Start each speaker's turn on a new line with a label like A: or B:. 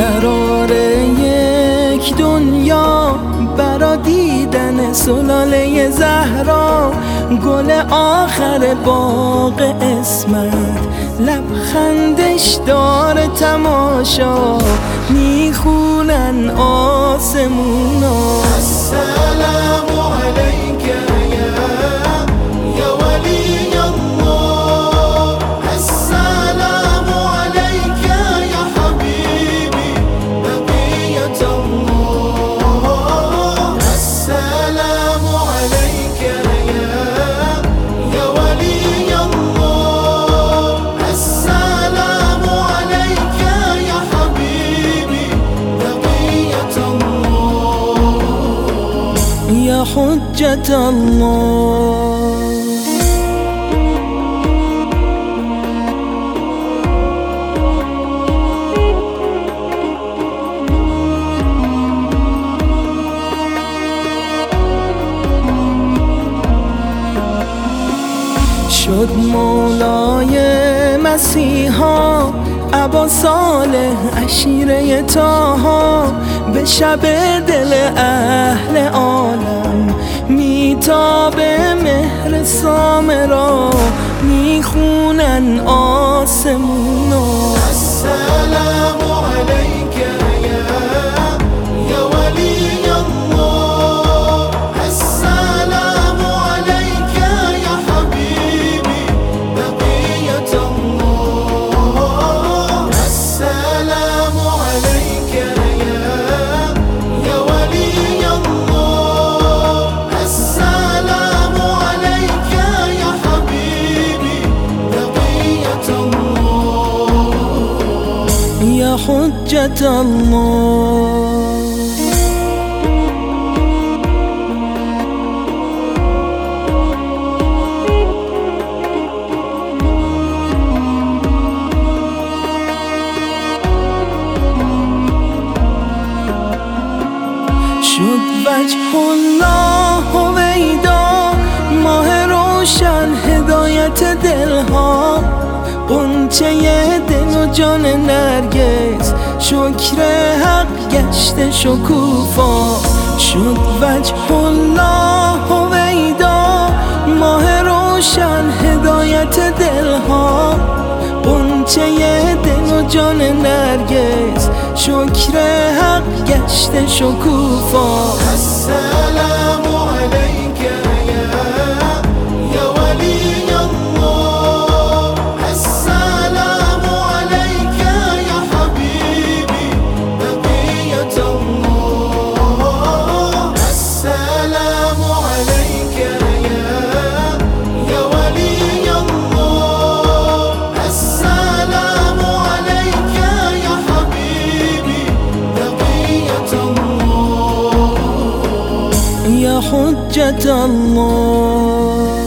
A: قرار یک دنیا برا دیدن سلاله زهرا گل آخر باغ اسمت. لبخندش دار تماشا می‌خونن آسمونا.
B: السلام علیک حجة الله.
A: شد مولای مسیحا ابا صالح اشیره تاها به شب دل اهل عالم میتابه مهر سامرا. می‌خونن آسمونا.
B: یا
A: حجت الله. شد وجه الله هویدا ماه روشن هدایت دلها. قنچه جان نرگس. شکر حق گشت شکوفا. شد وجه الله هویدا ماه روشن هدایت دلها. قنچه دل و جان نرگس. شکر حق گشت شکوفا.
B: السلام.
A: يا حجة الله.